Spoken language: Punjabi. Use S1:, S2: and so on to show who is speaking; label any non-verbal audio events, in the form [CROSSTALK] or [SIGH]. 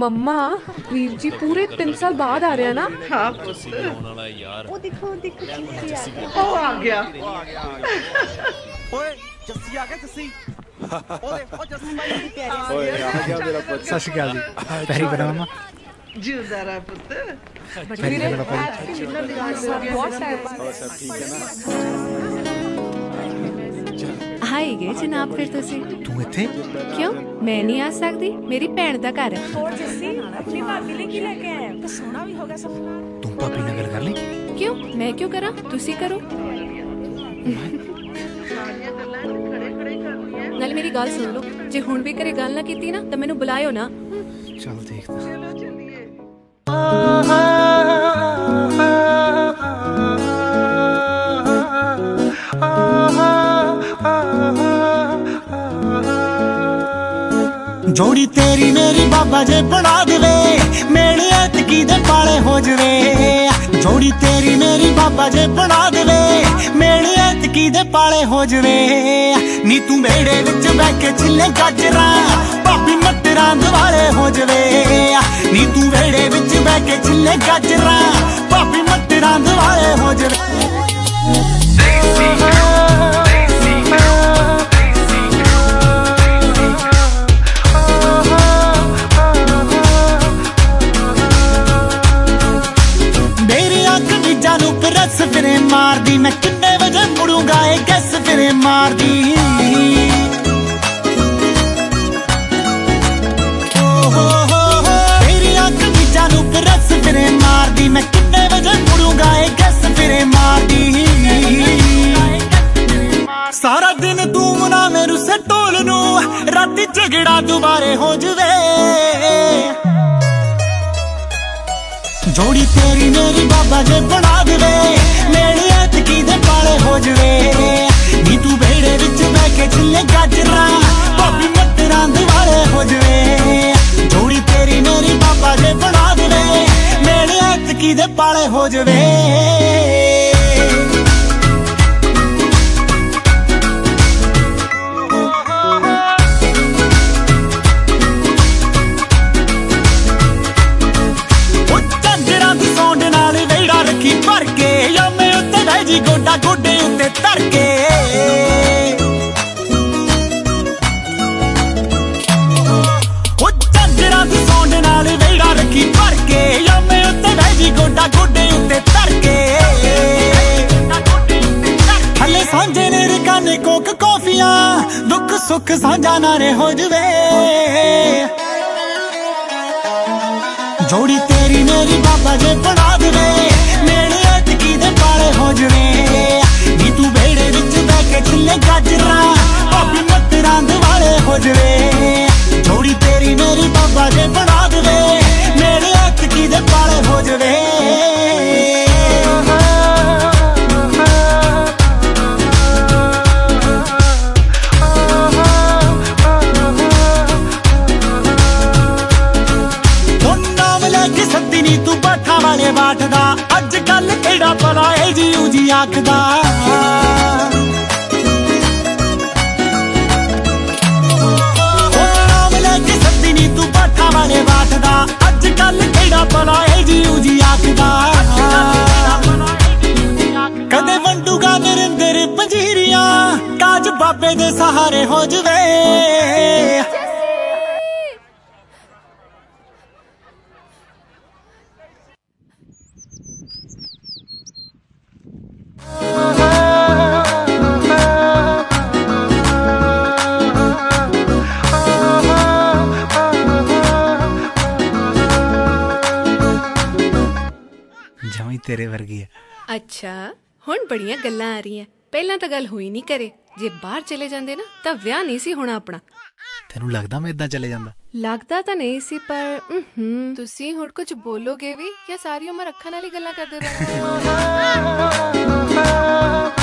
S1: ਮੰਮਾ ਵੀਰ ਜੀ ਪੂਰੇ 3 ਸਾਲ ਬਾਅਦ ਆ ਰਿਹਾ ਨਾ।
S2: ਹਾਂ ਪੁੱਤ।
S3: ਉਹ ਦੇਖੋ ਦੇਖੋ ਕੀ ਆ
S2: ਉਹ ਆ ਗਿਆ।
S4: ਓਏ ਜੱਸੀ ਆ ਗਿਆ ਜੱਸੀ। ਓਏ ਓ ਜੱਸੀ ਬਾਈ
S3: ਦੀ ਪਿਆਰੀ
S5: ਓਏ ਆ ਗਿਆ ਮੇਰਾ ਪੁੱਤ।
S6: ਸਤਿ ਸ਼੍ਰੀ ਅਕਾਲ ਜੀ। ਪੈਰੀ ਬਣਾ ਮਮਾ।
S2: ਜਿਉਂਦਾ ਰਹਿ ਪੁੱਤ।
S6: ਬਣਾ ਪੈਰੀ
S1: ਬਹੁਤ ਟਾਈਮ ਬਾਅਦ
S5: ਠੀਕ ਹੈ ਨਾ?
S7: ਆਏਗੇ ਜਨਾਬ ਫਿਰ ਤੁਸੀਂ?
S6: ਤੂੰ ਇੱਥੇ?
S7: ਕਿਉਂ? ਮੈਂ ਨਹੀਂ ਆ ਸਕਦੀ। ਮੇਰੀ ਭੈਣ ਦਾ ਘਰ। ਹੈ
S3: ਹੋਰ ਜੱਸੀ ਆਪਣੀ ਭਾਬੀ ਲਈ ਕੀ ਲੈ ਕੇ ਆਇਆ? ਤਾਂ ਸੋਹਣਾ ਵੀ ਹੋਗਾ ਸਭ
S6: ਤੂੰ ਭਾਬੀ ਨਾਲ ਗੱਲ ਕਰ ਲਈ?
S7: ਕਿਉਂ? ਮੈਂ ਕਿਉਂ ਕਰਾਂ? ਤੁਸੀਂ ਕਰੋ। ਨਾਲੇ ਮੇਰੀ ਗੱਲ ਸੁਣ ਲਓ। ਜੇ ਹੁਣ ਵੀ ਘਰੇ ਗੱਲ ਨਾ ਕੀਤੀ ਨਾ ਤਾਂ ਮੈਨੂੰ ਬੁਲਾਇਓ ਨਾ।
S6: ਚੱਲ ਦੇਖਦਾ।
S8: ਜੋੜੀ ਤੇਰੀ ਮੇਰੀ ਬਾਬਾ ਜੇ ਬਣਾ ਦੇਵੇ ਮੇਰੀ ਐਤਕੀ ਦੇ ਪਾਲੇ ਹੋ ਜਵੇ। ਜੋੜੀ ਤੇਰੀ ਮੇਰੀ ਬਾਬਾ ਜੇ ਬਣਾ ਦੇਵੇ ਮੇਰੀ ਐਤਕੀ ਦੇ ਪਾਲੇ ਹੋ ਜਵੇ। ਨੀ ਤੂੰ ਮੇੜੇ ਵਿੱਚ ਬਹਿ ਕੇ ਛਿੱਲੇ ਗਾਜਰਾਂ, ਭਾਬੀ ਮਟਰਾਂ ਦਿਵਾਲੇ ਹੋ ਜਵੇ। ਨੀ ਤੂੰ ਵੇੜੇ ਵਿੱਚ ਬਹਿ ਕੇ ਛਿੱਲੇ ਗਾਜਰਾਂ, ਭਾਬੀ ਮਟਰਾਂ ਦਿਵਾਲੇ ਹੋ ਜਵੇ। ਮਾਰਦੀ ਮੈਂ ਕਿੰਨੇ ਵਜੇ ਮੁੜੂੰਗਾ, ਇਹ ਕਿਸ ਫਿਰੇ ਮਾਰਦੀ। ਨੂੰ ਪ੍ਰਸ ਮੈਂ ਕਿੰਨੇ ਵਜੇ ਮੁੜੂੰਗਾ, ਇਹ ਕਿਸ ਫਿਰੇ ਮਾਰਦੀ। ਸਾਰਾ ਦਿਨ ਤੂੰ ਮਨਾ ਮੇਰੂ ਸੇ ਢੋਲ ਨੂੰ, ਰਾਤੀ ਝਗੜਾ ਦੁਬਾਰੇ ਹੋ ਜਵੇ। ਜੋੜੀ ਤੇਰੀ ਮੇਰੀ ਯਾਮੇ ਉੱਤੇ ਬਹਿ ਜੀ ਗੋਡਾ ਗੋਡੇ ਉੱਤੇ ਧਰ ਕੇ। ਸੁੱਖ ਸਾਂਝਾ ਨਾਰੇ ਹੋ ਜਵੇ। ਜੋੜੀ ਤੇਰੀ ਮੇਰੀ ਬਾਬਾ ਜੇ ਕੱਲ ਕਿਹੜਾ ਭਲਾ ਜੀ ਆਖਦਾ। ਹੁਣ ਨਾਮ ਤੂੰ ਬਾਠਾ ਵਾਲੇ ਬਾਠ ਦਾ ਅੱਜ ਕੱਲ ਕਿਹੜਾ ਭਲਾ ਏ ਜੀ ਉਜੀ ਆਖਦਾ। ਕਦੇ ਵੰਡੂਗਾ ਨਰਿੰਦਰ ਪੰਜੀਰੀਆਂ। ਕਾਜ ਬਾਬੇ ਦੇ ਸਹਾਰੇ ਹੋ ਜਵੇ।
S6: ਤੇਰੇ ਵਰਗੀ ਹੈ
S7: ਅੱਛਾ ਹੁਣ ਬੜੀਆਂ ਗੱਲਾਂ ਆ ਰਹੀਆਂ। ਪਹਿਲਾਂ ਤਾਂ ਗੱਲ ਹੋਈ ਨਹੀਂ ਕਰੇ। ਜੇ ਬਾਹਰ ਚਲੇ ਜਾਂਦੇ ਨਾ ਤਾਂ ਵਿਆਹ ਨਹੀਂ ਸੀ ਹੋਣਾ ਆਪਣਾ।
S6: ਤੈਨੂੰ ਲੱਗਦਾ ਮੈਂ ਇਦਾਂ ਚਲੇ ਜਾਂਦਾ?
S7: ਲੱਗਦਾ ਤਾਂ ਨਹੀਂ ਸੀ ਪਰ ਹੂੰ ਤੁਸੀਂ ਹੁਣ ਕੁਝ ਬੋਲੋਗੇ ਵੀ ਜਾਂ ਸਾਰੀ ਉਮਰ ਅੱਖਾਂ ਨਾਲ ਹੀ ਗੱਲਾਂ ਕਰਦੇ ਰਹੋਗੇ [LAUGHS]